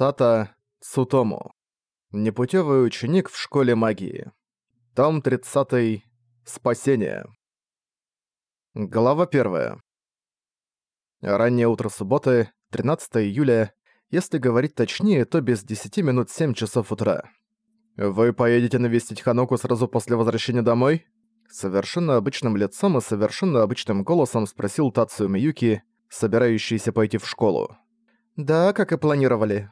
Сата Цутому. Непутевый ученик в школе магии. Том 30. Спасение. Глава 1. Раннее утро субботы, 13 июля. Если говорить точнее, то без 10 минут 7 часов утра. «Вы поедете навестить Ханоку сразу после возвращения домой?» Совершенно обычным лицом и совершенно обычным голосом спросил Тацию Миюки, собирающийся пойти в школу. «Да, как и планировали».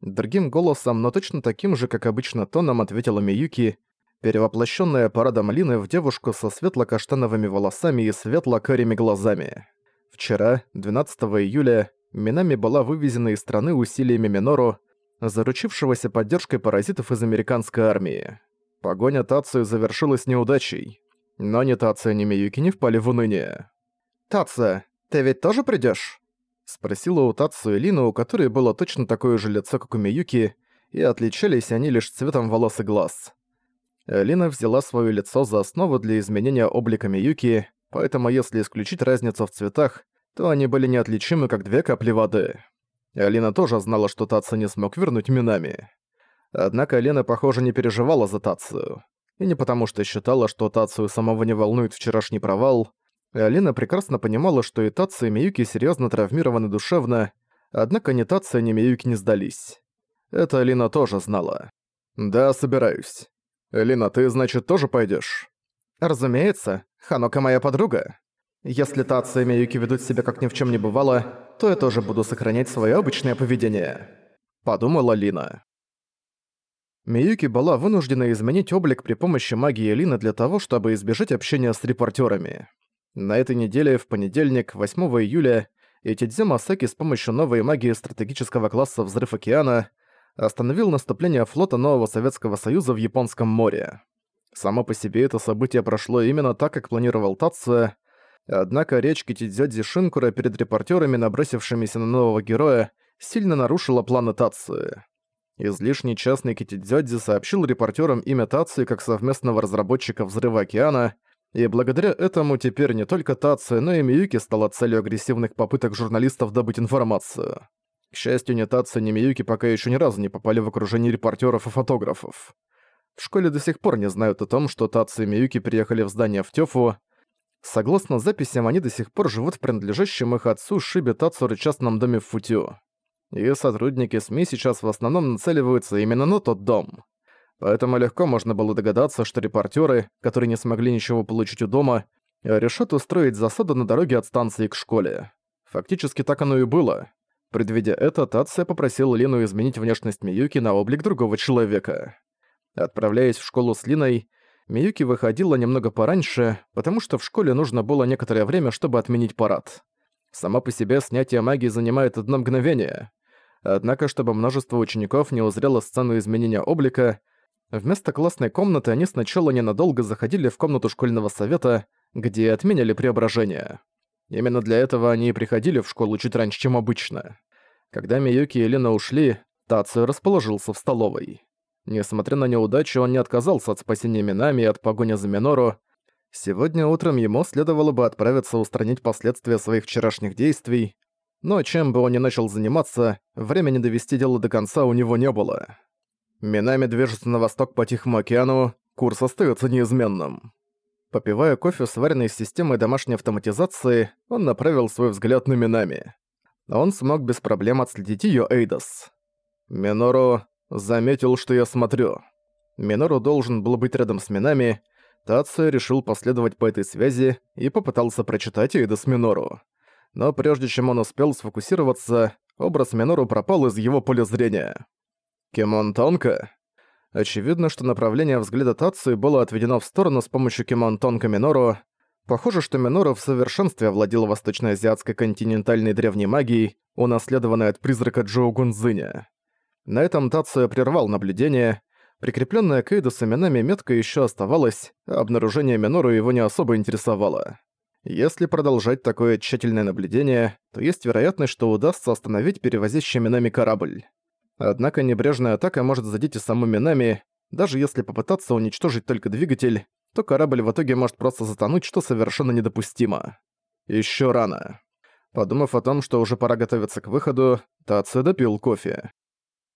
Другим голосом, но точно таким же, как обычно, тоном ответила Миюки, перевоплощенная парадом Лины в девушку со светло-каштановыми волосами и светло-карими глазами. Вчера, 12 июля, Минами была вывезена из страны усилиями Минору, заручившегося поддержкой паразитов из американской армии. Погоня Тацию завершилась неудачей, но ни Тация, ни Миюки не впали в уныние. «Тация, ты ведь тоже придёшь?» Спросила у Тацию Лина, у которой было точно такое же лицо, как у Миюки, и отличались они лишь цветом волос и глаз. Лина взяла своё лицо за основу для изменения облика Миюки, поэтому если исключить разницу в цветах, то они были неотличимы, как две капли воды. Алина тоже знала, что Татсу не смог вернуть Минами. Однако Лена, похоже, не переживала за Тацию. И не потому, что считала, что Тацию самого не волнует вчерашний провал, Алина прекрасно понимала, что и Тация, и Миюки серьёзно травмированы душевно, однако ни Тация, ни Миюки не сдались. Это Алина тоже знала. «Да, собираюсь. Алина, ты, значит, тоже пойдёшь?» «Разумеется. Ханока моя подруга. Если Тация и Миюки ведут себя как ни в чём не бывало, то я тоже буду сохранять своё обычное поведение», — подумала Лина. Миюки была вынуждена изменить облик при помощи магии Лины для того, чтобы избежать общения с репортерами. На этой неделе, в понедельник, 8 июля, Этидзе Масаки с помощью новой магии стратегического класса «Взрыв океана» остановил наступление флота нового Советского Союза в Японском море. Само по себе это событие прошло именно так, как планировал Татсо, однако речь Китидзёдзи Шинкура перед репортерами, набросившимися на нового героя, сильно нарушила планы Татсо. Излишний частный Китидзёдзи сообщил репортерам имя Татсо как совместного разработчика «Взрыва океана», и благодаря этому теперь не только Тация, но и Миюки стала целью агрессивных попыток журналистов добыть информацию. К счастью, ни Тация, ни Миюки пока еще ни разу не попали в окружение репортеров и фотографов. В школе до сих пор не знают о том, что Тация и Миюки приехали в здание в Тёфу. Согласно записям, они до сих пор живут в принадлежащем их отцу Шибе Тацуры частном доме в Футю. И сотрудники СМИ сейчас в основном нацеливаются именно на тот дом. Поэтому легко можно было догадаться, что репортеры, которые не смогли ничего получить у дома, решат устроить засаду на дороге от станции к школе. Фактически так оно и было. Предвидя это, Тация попросил Лину изменить внешность Миюки на облик другого человека. Отправляясь в школу с Линой, Миюки выходила немного пораньше, потому что в школе нужно было некоторое время, чтобы отменить парад. Само по себе снятие магии занимает одно мгновение. Однако, чтобы множество учеников не узрело сцену изменения облика, Вместо классной комнаты они сначала ненадолго заходили в комнату школьного совета, где отменяли преображение. Именно для этого они и приходили в школу чуть раньше, чем обычно. Когда Миюки и Лена ушли, Тацию расположился в столовой. Несмотря на неудачу, он не отказался от спасения Минами и от погони за Минору. Сегодня утром ему следовало бы отправиться устранить последствия своих вчерашних действий, но чем бы он ни начал заниматься, времени довести дело до конца у него не было. Минами движется на восток по Тихому океану, курс остается неизменным. Попивая кофе, сваренный из системы домашней автоматизации, он направил свой взгляд на Минами. Он смог без проблем отследить ее Эйдос. Минору заметил, что я смотрю. Минору должен был быть рядом с Минами, Тация решил последовать по этой связи и попытался прочитать Эйдос Минору. Но прежде чем он успел сфокусироваться, образ Минору пропал из его поля зрения. Кимон Тонко? Очевидно, что направление взгляда Тацию было отведено в сторону с помощью Кимон Тонко Минору. Похоже, что Минору в совершенстве овладел восточноазиатской континентальной древней магией, унаследованной от призрака Джоу Гунзиня. На этом Тацию прервал наблюдение. Прикрепленная к Эйду с именами метка еще оставалась, а обнаружение Минору его не особо интересовало. Если продолжать такое тщательное наблюдение, то есть вероятность, что удастся остановить перевозящий Минами корабль. Однако небрежная атака может задеть и саму Минами, даже если попытаться уничтожить только двигатель, то корабль в итоге может просто затонуть, что совершенно недопустимо. Ещё рано. Подумав о том, что уже пора готовиться к выходу, Тацию допил кофе.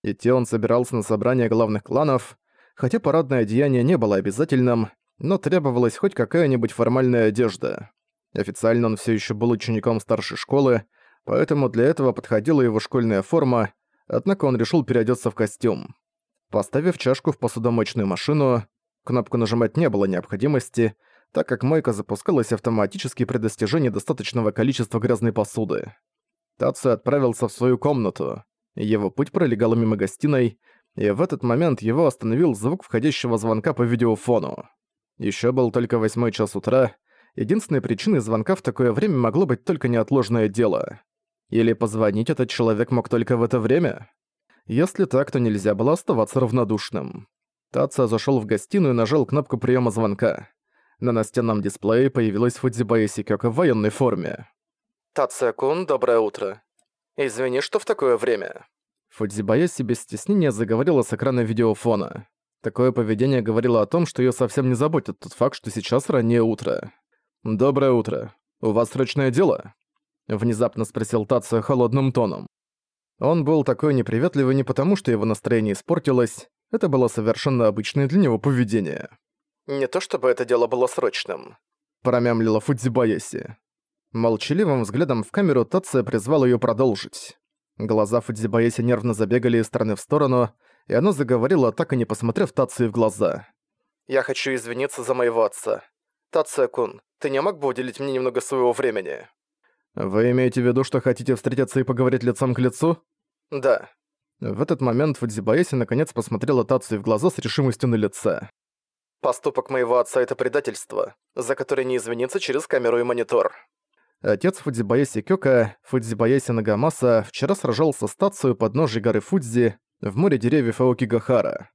Идти он собирался на собрание главных кланов, хотя парадное одеяние не было обязательным, но требовалась хоть какая-нибудь формальная одежда. Официально он все еще был учеником старшей школы, поэтому для этого подходила его школьная форма, однако он решил переодеться в костюм. Поставив чашку в посудомоечную машину, кнопку нажимать не было необходимости, так как мойка запускалась автоматически при достижении достаточного количества грязной посуды. Тацу отправился в свою комнату. Его путь пролегал мимо гостиной, и в этот момент его остановил звук входящего звонка по видеофону. Еще был только восьмой час утра, единственной причиной звонка в такое время могло быть только неотложное дело. Или позвонить этот человек мог только в это время? Если так, то нельзя было оставаться равнодушным. Таца зашел в гостиную и нажал кнопку приема звонка. На настенном дисплее появилась Фудзибая Сикёка в военной форме. «Тация-кун, доброе утро. Извини, что в такое время». Фудзибаяси без стеснения заговорила с экрана видеофона. Такое поведение говорило о том, что её совсем не заботит тот факт, что сейчас раннее утро. «Доброе утро. У вас срочное дело?» Внезапно спросил Тация холодным тоном. Он был такой неприветливый не потому, что его настроение испортилось, это было совершенно обычное для него поведение. «Не то чтобы это дело было срочным», — промямлила Фудзибаяси. Молчаливым взглядом в камеру Тация призвал её продолжить. Глаза Фудзибаяси нервно забегали из стороны в сторону, и она заговорила, так и не посмотрев Тации в глаза. «Я хочу извиниться за моего отца. Тация-кун, ты не мог бы уделить мне немного своего времени?» «Вы имеете в виду, что хотите встретиться и поговорить лицом к лицу?» «Да». В этот момент Фудзибаеси наконец посмотрела Тацию в глаза с решимостью на лице. «Поступок моего отца — это предательство, за которое не извиниться через камеру и монитор». Отец Фудзибаеси Кёка, Фудзибаеси Нагамаса, вчера сражался с Тацию под ножей горы Фудзи в море деревьев Аокигахара.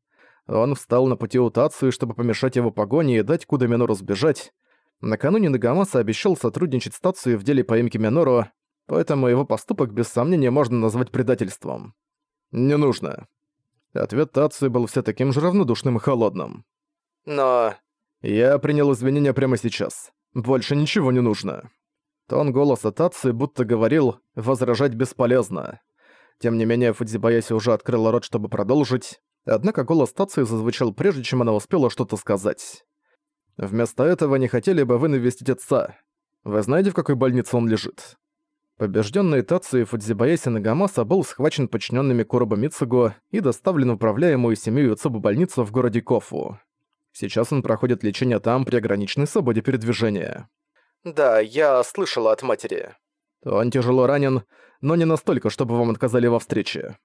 Он встал на пути у Тацию, чтобы помешать его погоне и дать Куда Минору сбежать. Накануне Нагамаса обещал сотрудничать с Тацию в деле поимки Минору, поэтому его поступок без сомнения можно назвать предательством. «Не нужно». Ответ Тацию был все таким же равнодушным и холодным. «Но...» «Я принял извинения прямо сейчас. Больше ничего не нужно». Тон голоса Тацию будто говорил «возражать бесполезно». Тем не менее, Фудзибаяси уже открыла рот, чтобы продолжить, однако голос Тации зазвучал прежде, чем она успела что-то сказать. «Вместо этого не хотели бы вы навестить отца. Вы знаете, в какой больнице он лежит?» Побежденный Тацию Фудзибаяси Нагамаса был схвачен подчиненными Куроба Мицуго и доставлен в управляемую семью Юцубу больницу в городе Кофу. Сейчас он проходит лечение там при ограниченной свободе передвижения. «Да, я слышала от матери». Он тяжело ранен, но не настолько, чтобы вам отказали во встрече.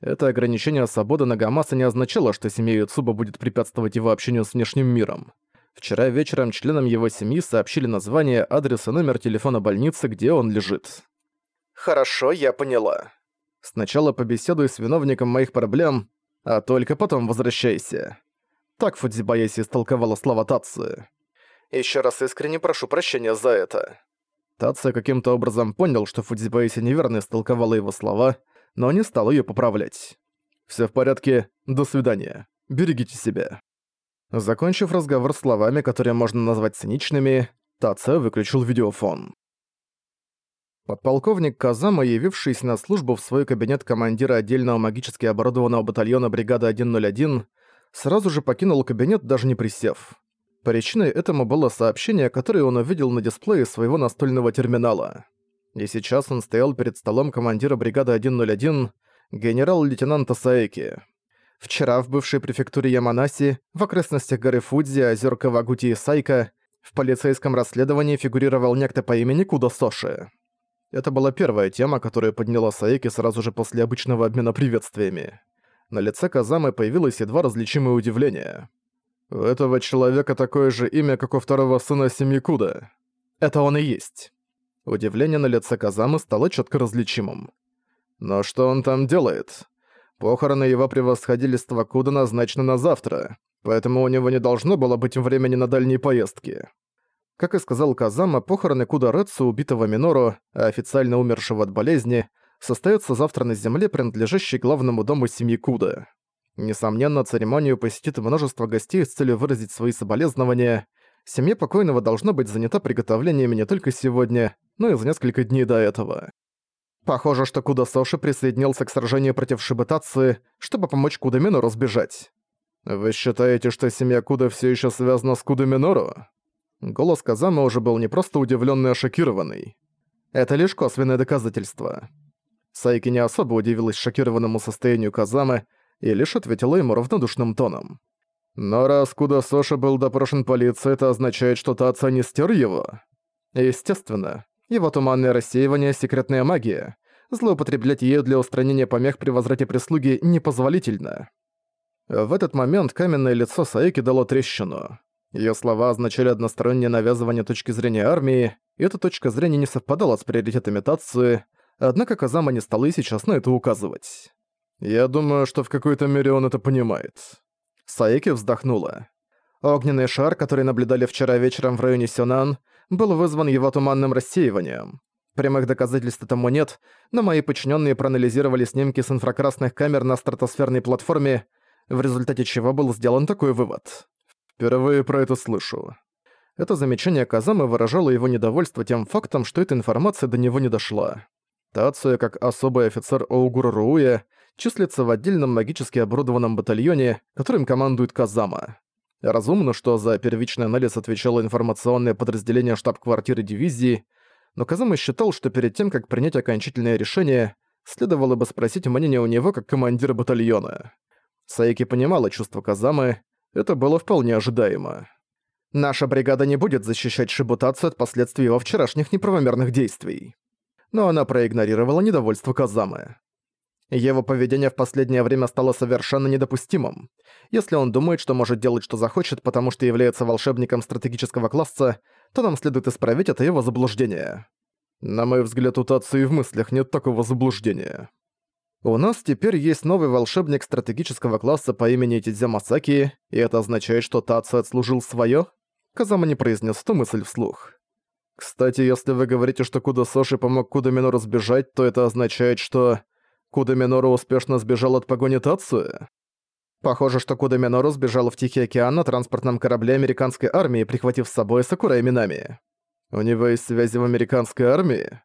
Это ограничение свободы Нагамаса не означало, что семья Юцуба будет препятствовать его общению с внешним миром. Вчера вечером членам его семьи сообщили название, адрес и номер телефона больницы, где он лежит. «Хорошо, я поняла». «Сначала побеседуй с виновником моих проблем, а только потом возвращайся». Так Фудзибаяси истолковала слова Татсы. Еще раз искренне прошу прощения за это». Тация каким-то образом понял, что Фудзибаиси неверно истолковала его слова, но не стал ее поправлять. Все в порядке, до свидания. Берегите себя». Закончив разговор словами, которые можно назвать циничными, Тация выключил видеофон. Подполковник Казама, явившийся на службу в свой кабинет командира отдельного магически оборудованного батальона бригады 101, сразу же покинул кабинет, даже не присев. Причиной этому было сообщение, которое он увидел на дисплее своего настольного терминала. И сейчас он стоял перед столом командира бригады 101, генерал-лейтенанта Саэки. Вчера в бывшей префектуре Яманаси, в окрестностях горы Фудзи, озер Кавагути и Сайка, в полицейском расследовании фигурировал некто по имени Куда Соши. Это была первая тема, которую подняла Саэки сразу же после обычного обмена приветствиями. На лице Казамы появилось едва различимое удивление. У этого человека такое же имя, как у второго сына семьи Куда. Это он и есть. Удивление на лице Казамы стало четко различимым. Но что он там делает? Похороны его превосходительства Куда назначены на завтра, поэтому у него не должно было быть времени на дальние поездки. Как и сказал Казама, похороны Куда Рэцу, убитого Минору, а официально умершего от болезни, состоятся завтра на земле, принадлежащей главному дому семьи Куда. Несомненно, церемонию посетит множество гостей с целью выразить свои соболезнования. Семья покойного должна быть занята приготовлениями не только сегодня, но и за несколько дней до этого. Похоже, что Куда Соши присоединился к сражению против Шибетации, чтобы помочь Куда Минору сбежать. «Вы считаете, что семья Куда все еще связана с Куда Минору?» Голос Казамы уже был не просто удивленный, а шокированный. Это лишь косвенное доказательство. Сайки не особо удивилась шокированному состоянию Казамы и лишь ответила ему равнодушным тоном. «Но раз Куда Соши был допрошен полицией, это означает, что Таца не стер его?» «Естественно. Его туманное рассеивание — секретная магия. Злоупотреблять ею для устранения помех при возврате прислуги непозволительно». В этот момент каменное лицо Саики дало трещину. Её слова означали одностороннее навязывание точки зрения армии, и эта точка зрения не совпадала с приоритетами Тации, однако Казама не стала и сейчас на это указывать. «Я думаю, что в какой-то мере он это понимает». Саики вздохнула. Огненный шар, который наблюдали вчера вечером в районе Сёнан, был вызван его туманным рассеиванием. Прямых доказательств этому нет, но мои подчиненные проанализировали снимки с инфракрасных камер на стратосферной платформе, в результате чего был сделан такой вывод. Впервые про это слышу. Это замечание Казамы выражало его недовольство тем фактом, что эта информация до него не дошла. Тация, как особый офицер Оугура Руя, числится в отдельном магически оборудованном батальоне, которым командует Казама. Разумно, что за первичный анализ отвечало информационное подразделение штаб-квартиры дивизии, но Казама считал, что перед тем, как принять окончательное решение, следовало бы спросить мнение у него как командира батальона. Саики понимала чувство Казамы, это было вполне ожидаемо. Наша бригада не будет защищать Шибутацию от последствий его вчерашних неправомерных действий. Но она проигнорировала недовольство Казамы. Его поведение в последнее время стало совершенно недопустимым. Если он думает, что может делать, что захочет, потому что является волшебником стратегического класса, то нам следует исправить это его заблуждение. На мой взгляд, у Тацу и в мыслях нет такого заблуждения. У нас теперь есть новый волшебник стратегического класса по имени Тидзя Масаки, и это означает, что Тацу отслужил своё? Казама не произнес ту мысль вслух. Кстати, если вы говорите, что Куда Соши помог Куда Минору сбежать, то это означает, что Куда Минору успешно сбежал от погони Тацуя? Похоже, что Куда Минору сбежал в Тихий океан на транспортном корабле американской армии, прихватив с собой Сакура Минами. У него есть связи в американской армии?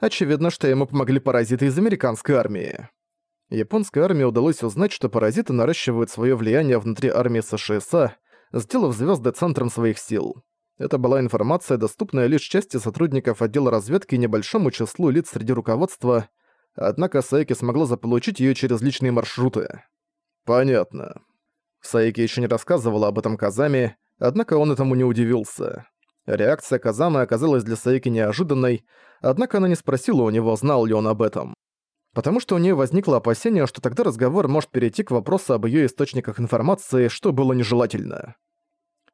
Очевидно, что ему помогли паразиты из американской армии. Японской армии удалось узнать, что паразиты наращивают свое влияние внутри армии США, сделав звезды центром своих сил. Это была информация, доступная лишь части сотрудников отдела разведки и небольшому числу лиц среди руководства, однако Сайки смогла заполучить ее через личные маршруты. Понятно. Сайки еще не рассказывала об этом Казами, однако он этому не удивился. Реакция Казамы оказалась для Сайки неожиданной, однако она не спросила у него, знал ли он об этом потому что у нее возникло опасение, что тогда разговор может перейти к вопросу об ее источниках информации, что было нежелательно.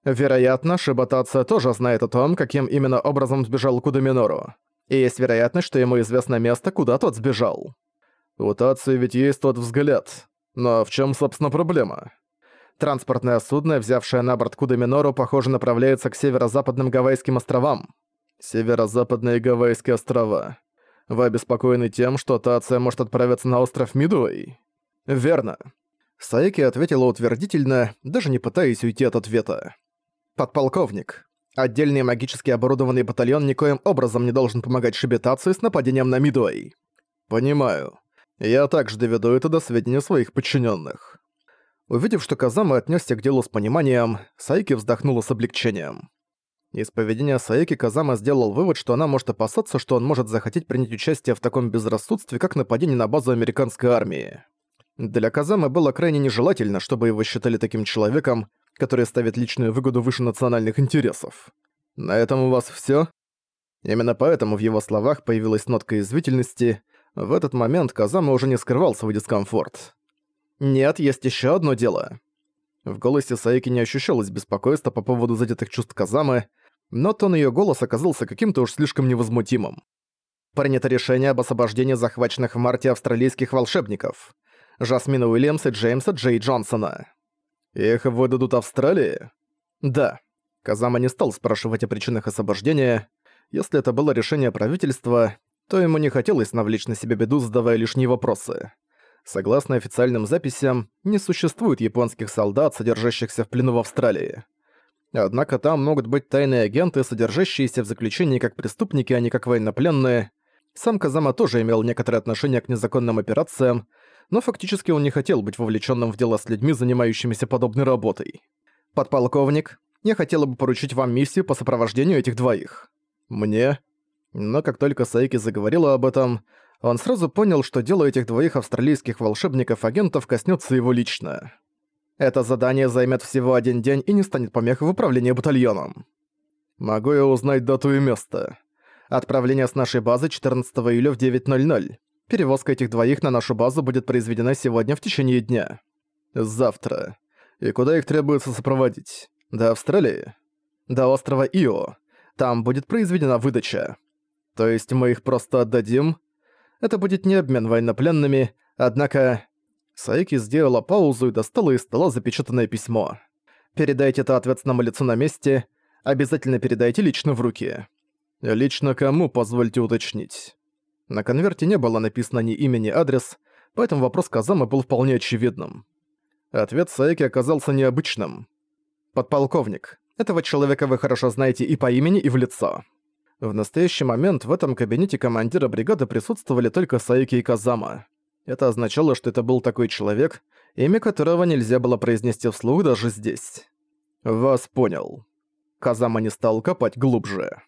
Вероятно, Шибатация тоже знает о том, каким именно образом сбежал Кудаминору. И есть вероятность, что ему известно место, куда тот сбежал. У Тации ведь есть тот взгляд. Но в чем, собственно, проблема? Транспортное судно, взявшее на борт Кудаминору, похоже, направляется к северо-западным Гавайским островам. Северо-западные Гавайские острова. Вы обеспокоены тем, что Тация может отправиться на остров Мидуэй? Верно. Саеки ответила утвердительно, даже не пытаясь уйти от ответа. Подполковник. Отдельный магически оборудованный батальон никоим образом не должен помогать Шибитации с нападением на Мидуэй. Понимаю. Я также доведу это до сведения своих подчиненных. Увидев, что Казама отнесся к делу с пониманием, Сайки вздохнула с облегчением. Из поведения Саеки Казама сделал вывод, что она может опасаться, что он может захотеть принять участие в таком безрассудстве, как нападение на базу американской армии. Для Казамы было крайне нежелательно, чтобы его считали таким человеком, который ставит личную выгоду выше национальных интересов. На этом у вас всё? Именно поэтому в его словах появилась нотка извительности. В этот момент Казама уже не скрывал свой дискомфорт. «Нет, есть ещё одно дело». В голосе Саики не ощущалось беспокойства по поводу задетых чувств Казамы, но тон её голоса оказался каким-то уж слишком невозмутимым. Принято решение об освобождении захваченных в марте австралийских волшебников. Жасмина Уильямса и Джеймса Джей Джонсона. Их выдадут Австралии? Да. Казама не стал спрашивать о причинах освобождения. Если это было решение правительства, то ему не хотелось навлечь на себя беду, задавая лишние вопросы. Согласно официальным записям, не существует японских солдат, содержащихся в плену в Австралии. Однако там могут быть тайные агенты, содержащиеся в заключении как преступники, а не как военнопленные. Сам Казама тоже имел некоторое отношение к незаконным операциям, но фактически он не хотел быть вовлеченным в дела с людьми, занимающимися подобной работой. «Подполковник, я хотела бы поручить вам миссию по сопровождению этих двоих». «Мне?» Но как только Саики заговорила об этом, он сразу понял, что дело этих двоих австралийских волшебников-агентов коснется его лично. Это задание займет всего один день и не станет помехой в управлении батальоном. Могу я узнать дату и место? Отправление с нашей базы 14 июля в 9.00. Перевозка этих двоих на нашу базу будет произведена сегодня в течение дня. Завтра. И куда их требуется сопроводить? До Австралии? До острова Ио. Там будет произведена выдача. То есть мы их просто отдадим? Это будет не обмен военнопленными, однако... Саики сделала паузу и достала из стола запечатанное письмо. «Передайте это ответственному лицу на месте. Обязательно передайте лично в руки». «Лично кому, позвольте уточнить?» На конверте не было написано ни имя, ни адрес, поэтому вопрос Казамы был вполне очевидным. Ответ Саики оказался необычным. «Подполковник, этого человека вы хорошо знаете и по имени, и в лицо». В настоящий момент в этом кабинете командира бригады присутствовали только Саики и Казама. Это означало, что это был такой человек, имя которого нельзя было произнести вслух даже здесь. «Вас понял». Казама не стал копать глубже.